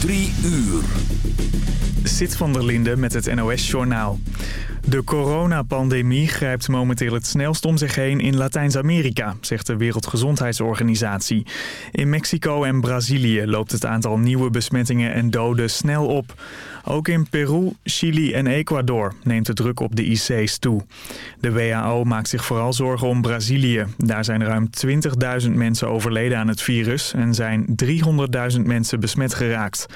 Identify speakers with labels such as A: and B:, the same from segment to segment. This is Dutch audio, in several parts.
A: Drie uur.
B: Zit van der Linde met het NOS-journaal. De coronapandemie grijpt momenteel het snelst om zich heen in Latijns-Amerika, zegt de Wereldgezondheidsorganisatie. In Mexico en Brazilië loopt het aantal nieuwe besmettingen en doden snel op. Ook in Peru, Chili en Ecuador neemt de druk op de IC's toe. De WHO maakt zich vooral zorgen om Brazilië. Daar zijn ruim 20.000 mensen overleden aan het virus en zijn 300.000 mensen besmet geraakt.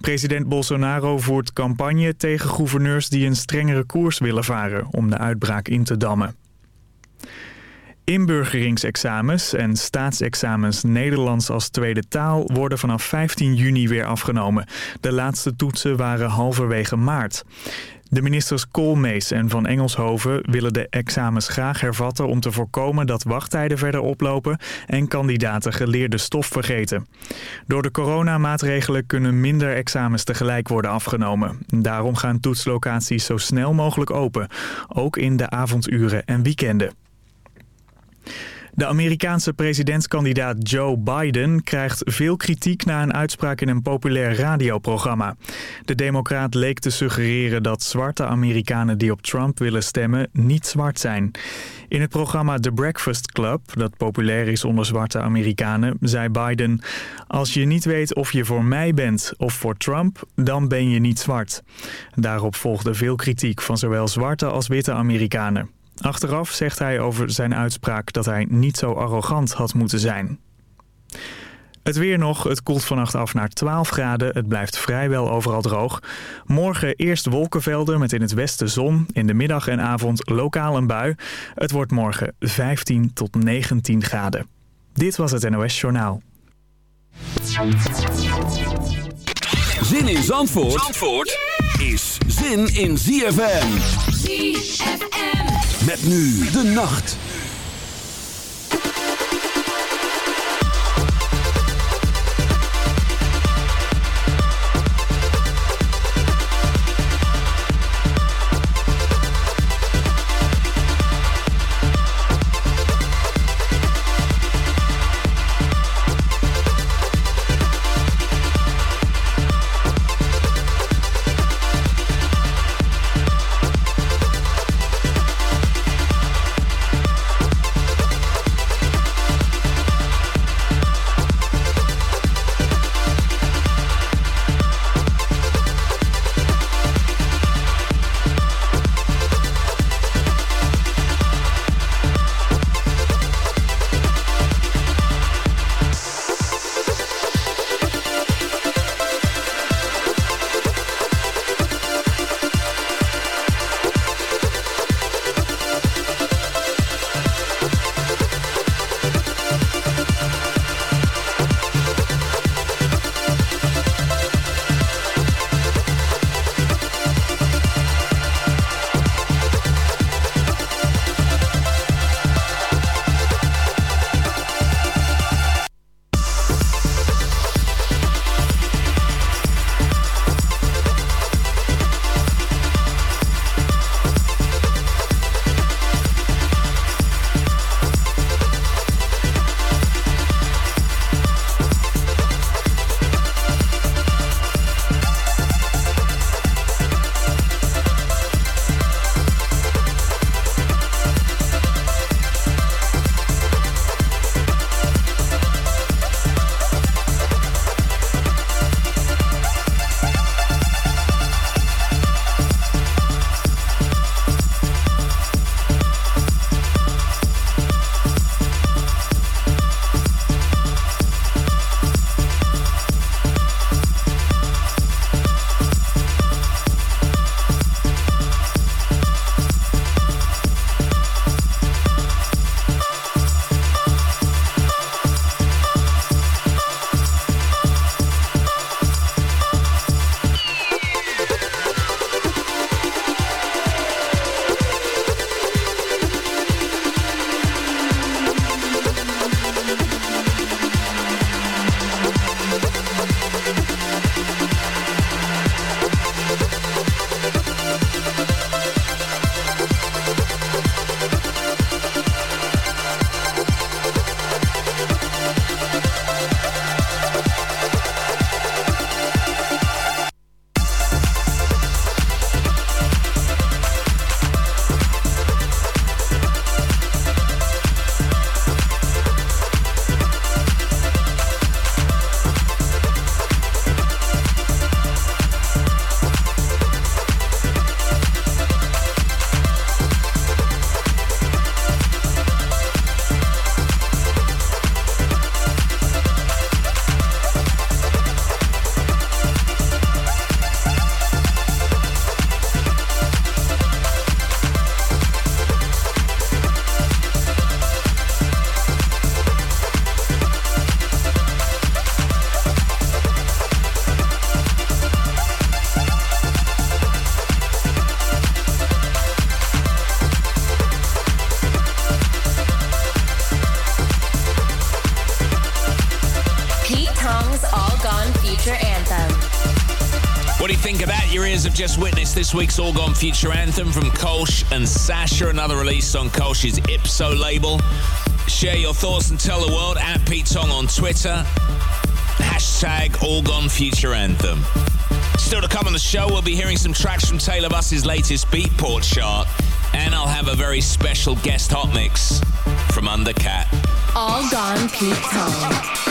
B: President Bolsonaro voert campagne tegen gouverneurs die een strengere koers willen varen om de uitbraak in te dammen. Inburgeringsexamens en staatsexamens Nederlands als tweede taal worden vanaf 15 juni weer afgenomen. De laatste toetsen waren halverwege maart. De ministers Koolmees en Van Engelshoven willen de examens graag hervatten om te voorkomen dat wachttijden verder oplopen en kandidaten geleerde stof vergeten. Door de coronamaatregelen kunnen minder examens tegelijk worden afgenomen. Daarom gaan toetslocaties zo snel mogelijk open, ook in de avonduren en weekenden. De Amerikaanse presidentskandidaat Joe Biden krijgt veel kritiek na een uitspraak in een populair radioprogramma. De democraat leek te suggereren dat zwarte Amerikanen die op Trump willen stemmen niet zwart zijn. In het programma The Breakfast Club, dat populair is onder zwarte Amerikanen, zei Biden... Als je niet weet of je voor mij bent of voor Trump, dan ben je niet zwart. Daarop volgde veel kritiek van zowel zwarte als witte Amerikanen. Achteraf zegt hij over zijn uitspraak dat hij niet zo arrogant had moeten zijn. Het weer nog. Het koelt vannacht af naar 12 graden. Het blijft vrijwel overal droog. Morgen eerst wolkenvelden met in het westen zon. In de middag en avond lokaal een bui. Het wordt morgen 15 tot 19 graden. Dit was het NOS Journaal.
A: Zin in Zandvoort, Zandvoort is zin in ZFM.
C: ZFM.
A: Met nu de nacht.
D: Just witnessed this week's All Gone Future anthem from Kolsch and Sasha, another release on Kolsch's Ipso label. Share your thoughts and tell the world at Pete Tong on Twitter. Hashtag All Gone Future Anthem. Still to come on the show, we'll be hearing some tracks from Taylor Buss's latest Beatport chart. And I'll have a very special guest hot mix from Undercat.
C: All Gone Pete Tong.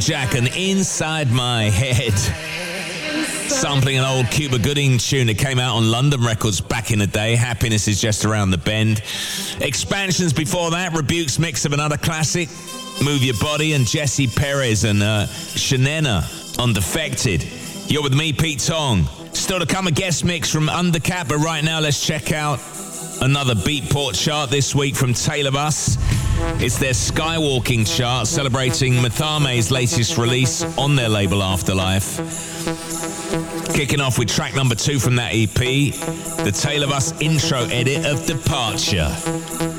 D: Jack and Inside My Head. Sampling an old Cuba Gooding tune that came out on London Records back in the day. Happiness is just around the bend. Expansions before that, Rebuke's mix of another classic, Move Your Body, and Jesse Perez and uh, Shanena on Defected. You're with me, Pete Tong. Still to come a guest mix from Undercap. but right now let's check out another Beatport chart this week from Taylor Bass. It's their Skywalking chart celebrating Mathame's latest release on their label Afterlife. Kicking off with track number two from that EP, the Tale of Us intro edit of Departure.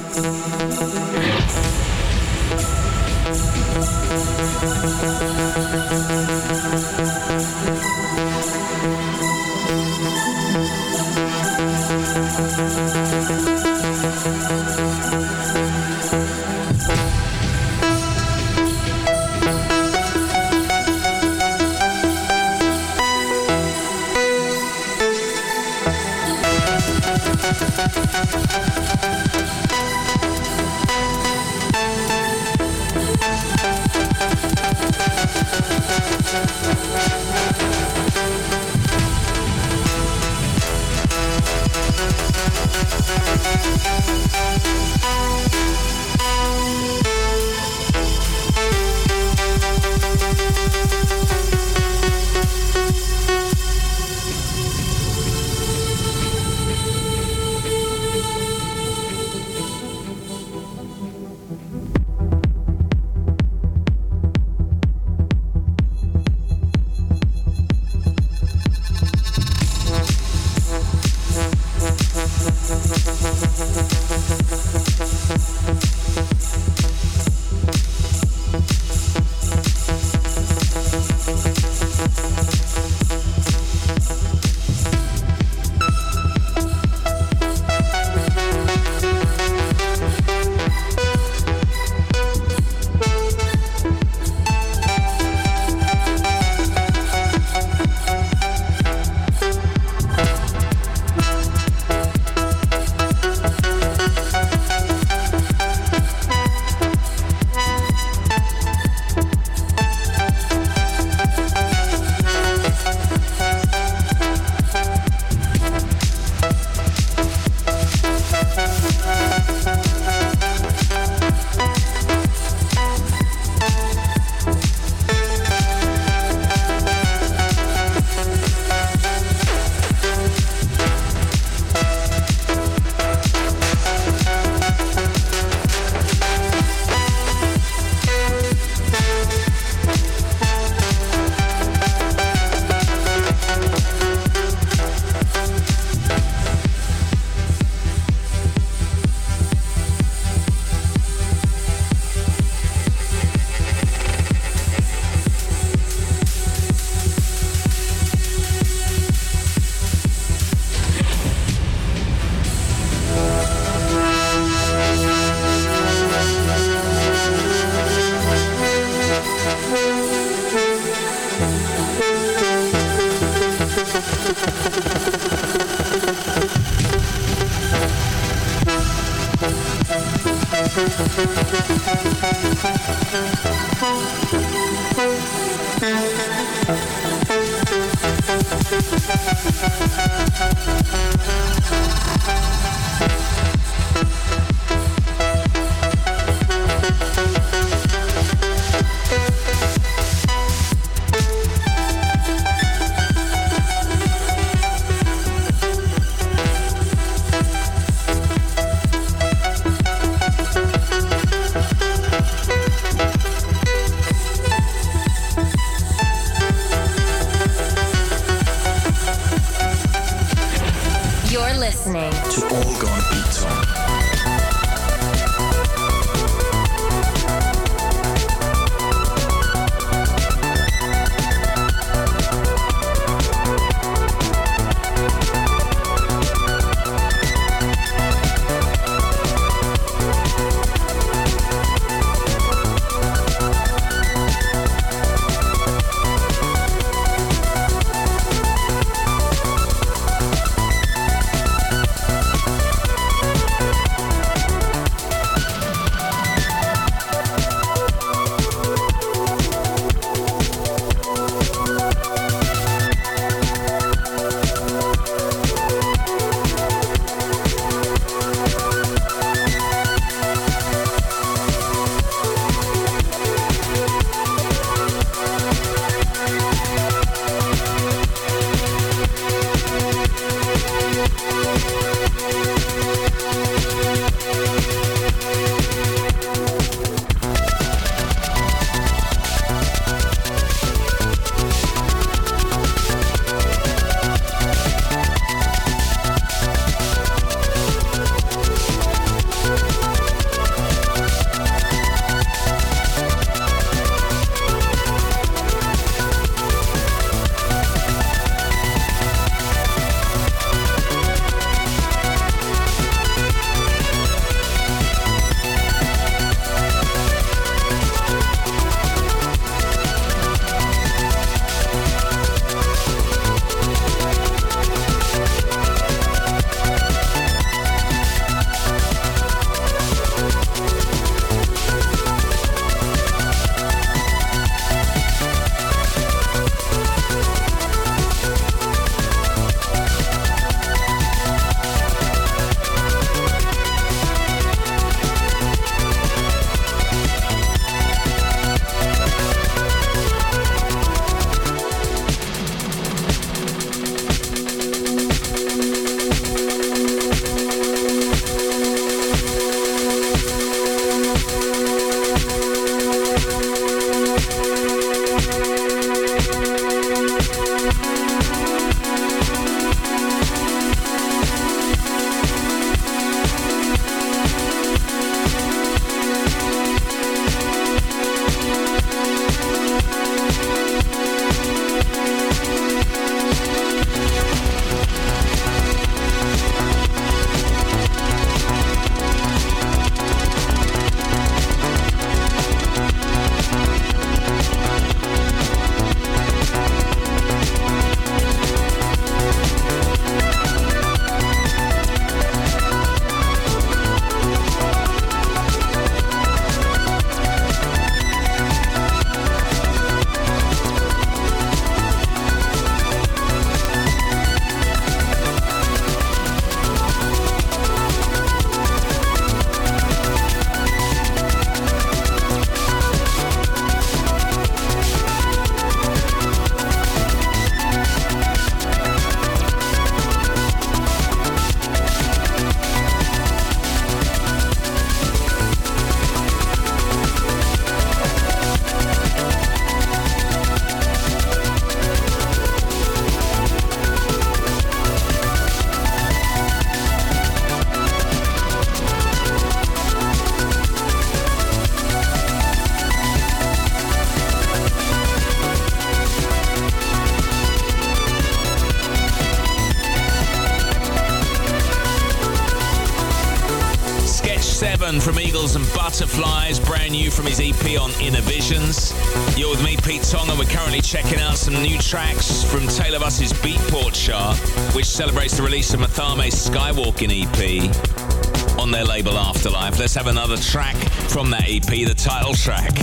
D: Some new tracks from Taylor Buss's Beatport chart, which celebrates the release of Mathame's Skywalking EP on their label Afterlife. Let's have another track from that EP, the title track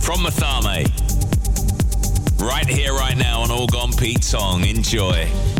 D: from Mathame. Right here, right now on All Gone Pete Tong. Enjoy.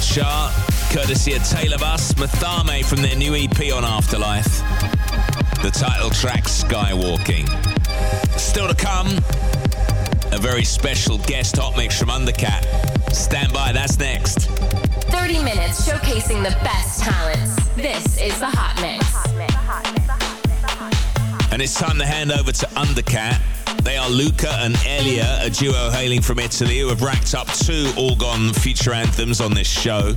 D: Chart, courtesy of Taylor Bus, Mathame from their new EP on Afterlife. The title track, Skywalking. Still to come, a very special guest hot mix from Undercat. Stand by, that's next.
C: 30 minutes showcasing the best talents. This is the Hot Mix.
D: And it's time to hand over to Undercat. They are Luca and Elia, a duo hailing from Italy who have racked up two All Gone future anthems on this show.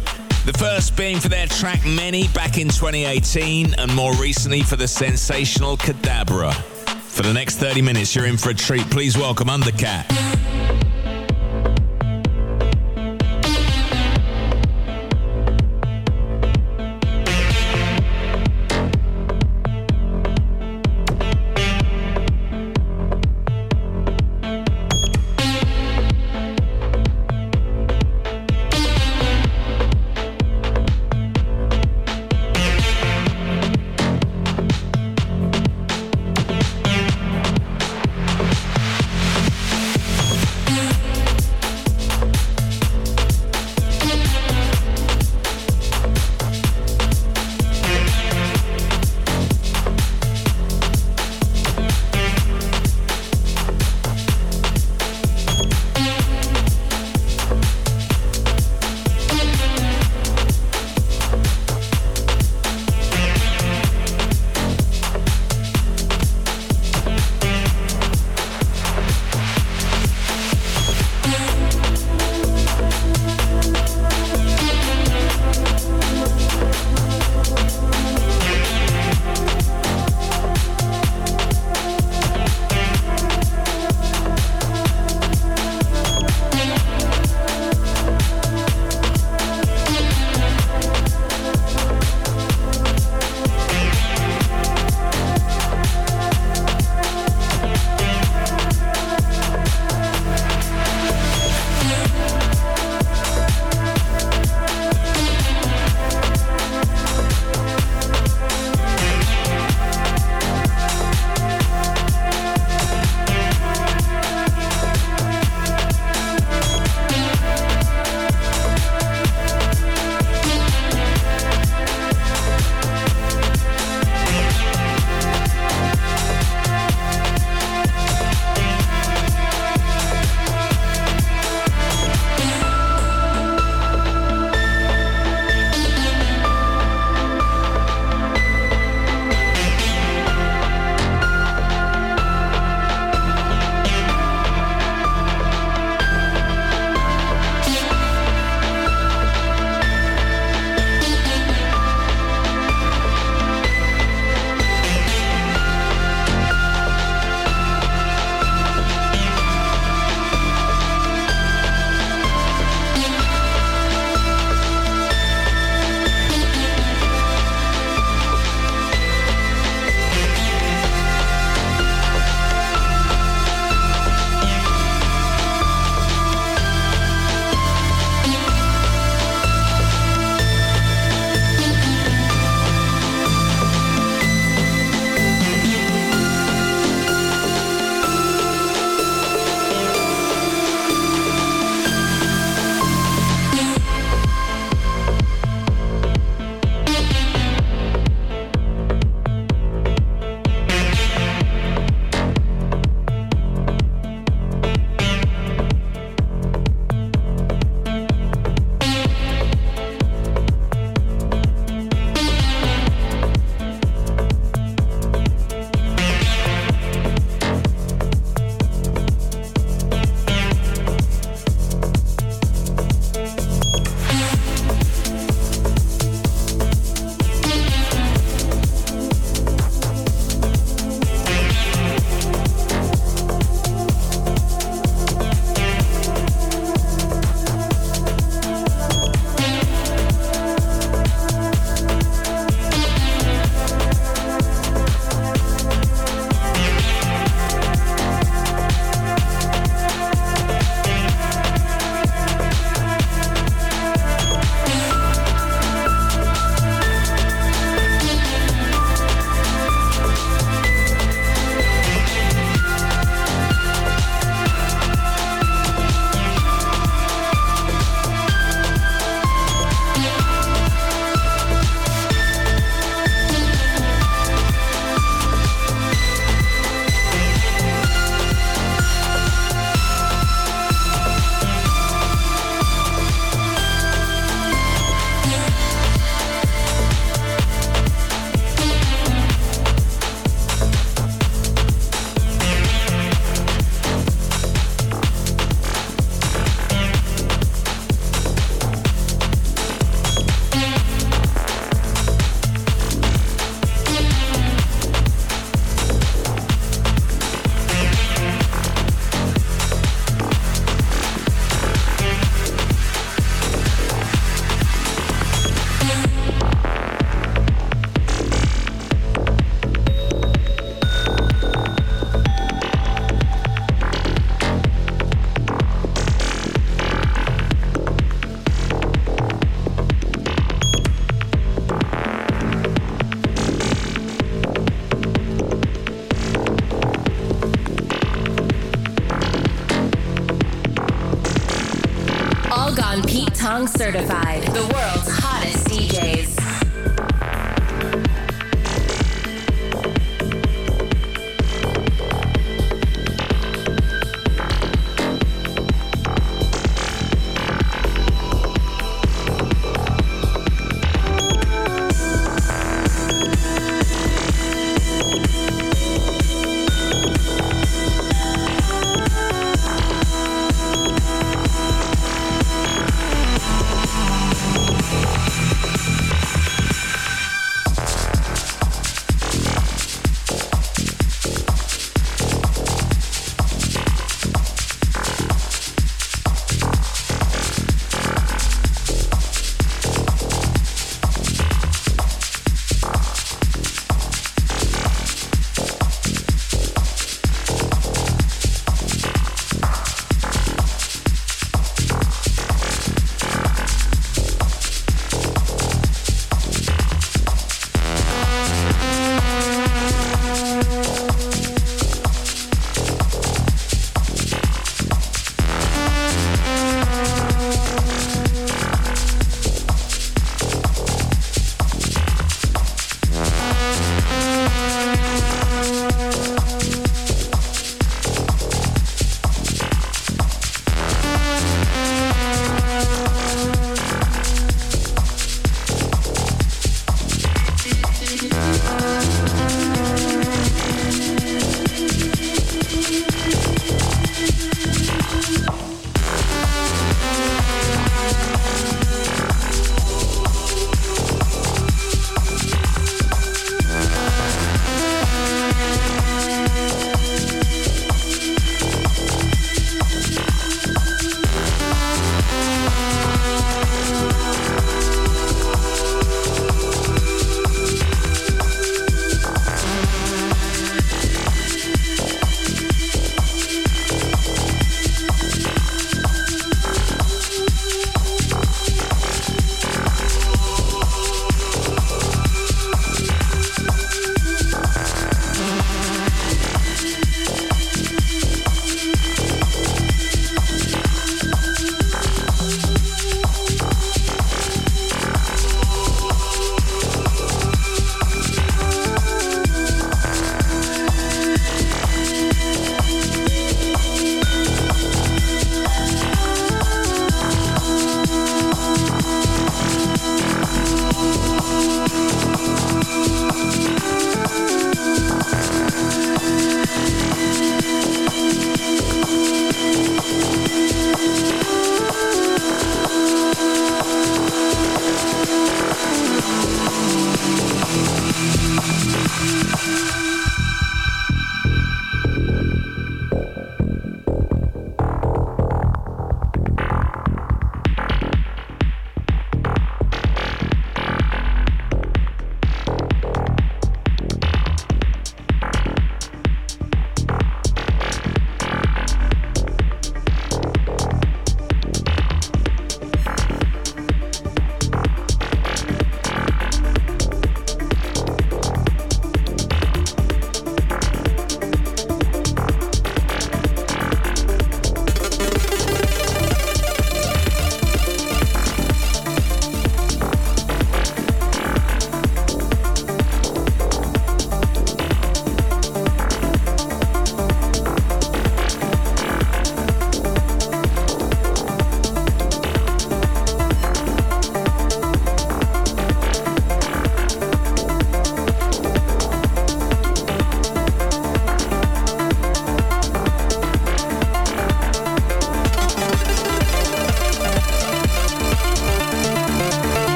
D: The first being for their track Many back in 2018 and more recently for the sensational Cadabra. For the next 30 minutes, you're in for a treat. Please welcome Undercat.
E: Certified.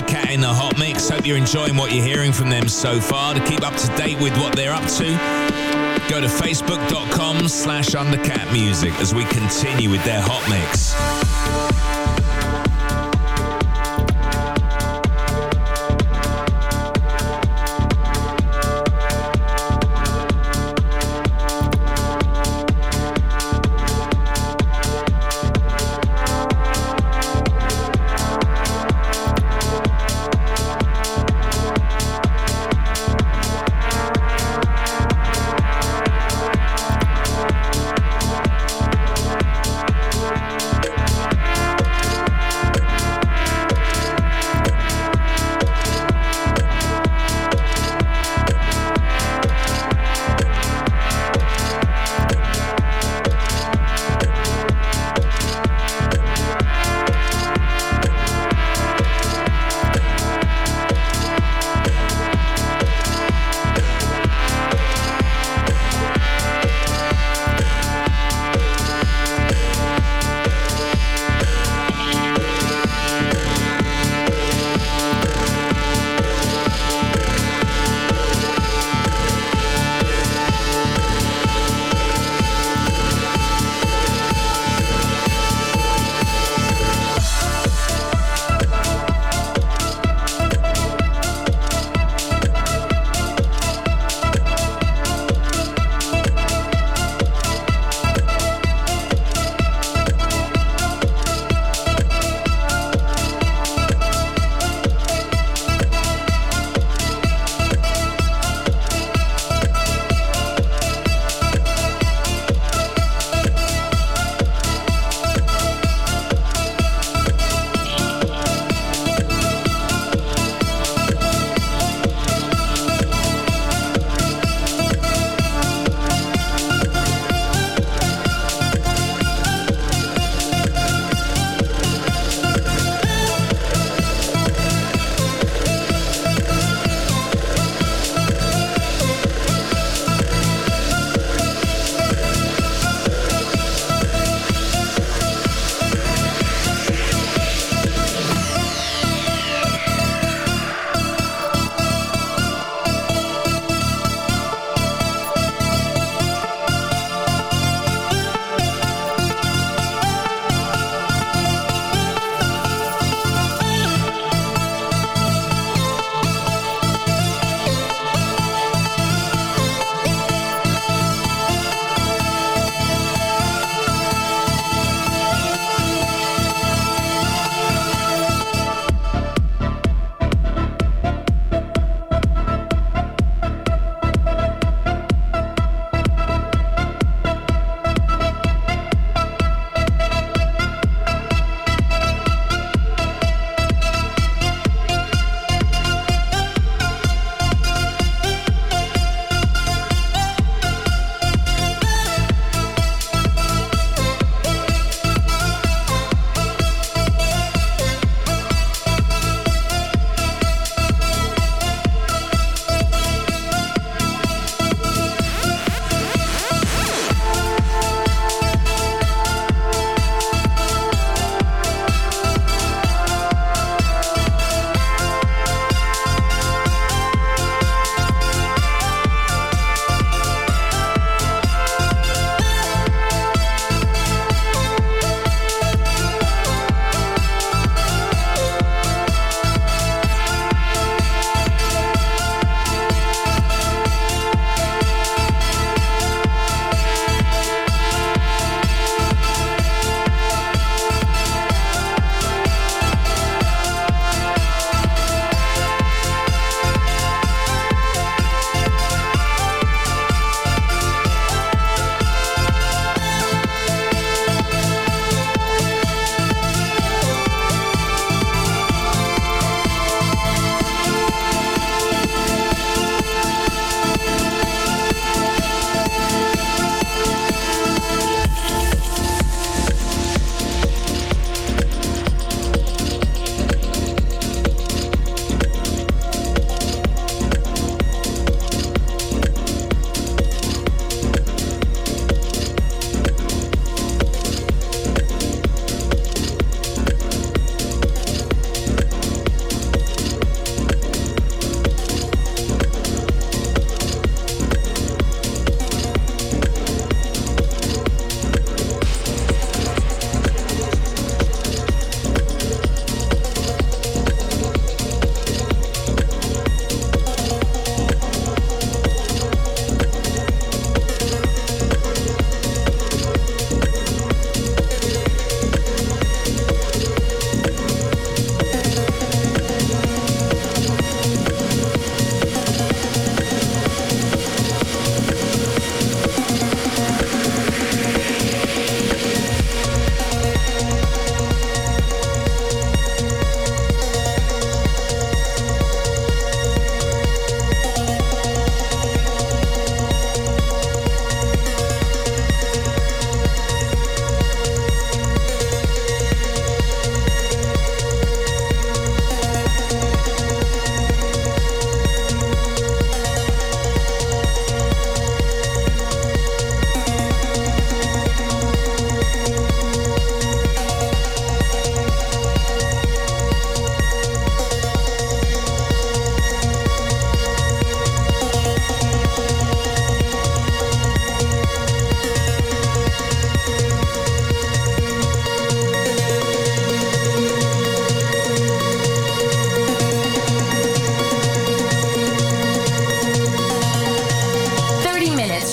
D: Listening to Undercat in the Hot Mix. Hope you're enjoying what you're hearing from them so far. To keep up to date with what they're up to, go to facebook.com slash undercat music as we continue with their Hot Mix.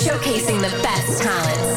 A: showcasing the best talents.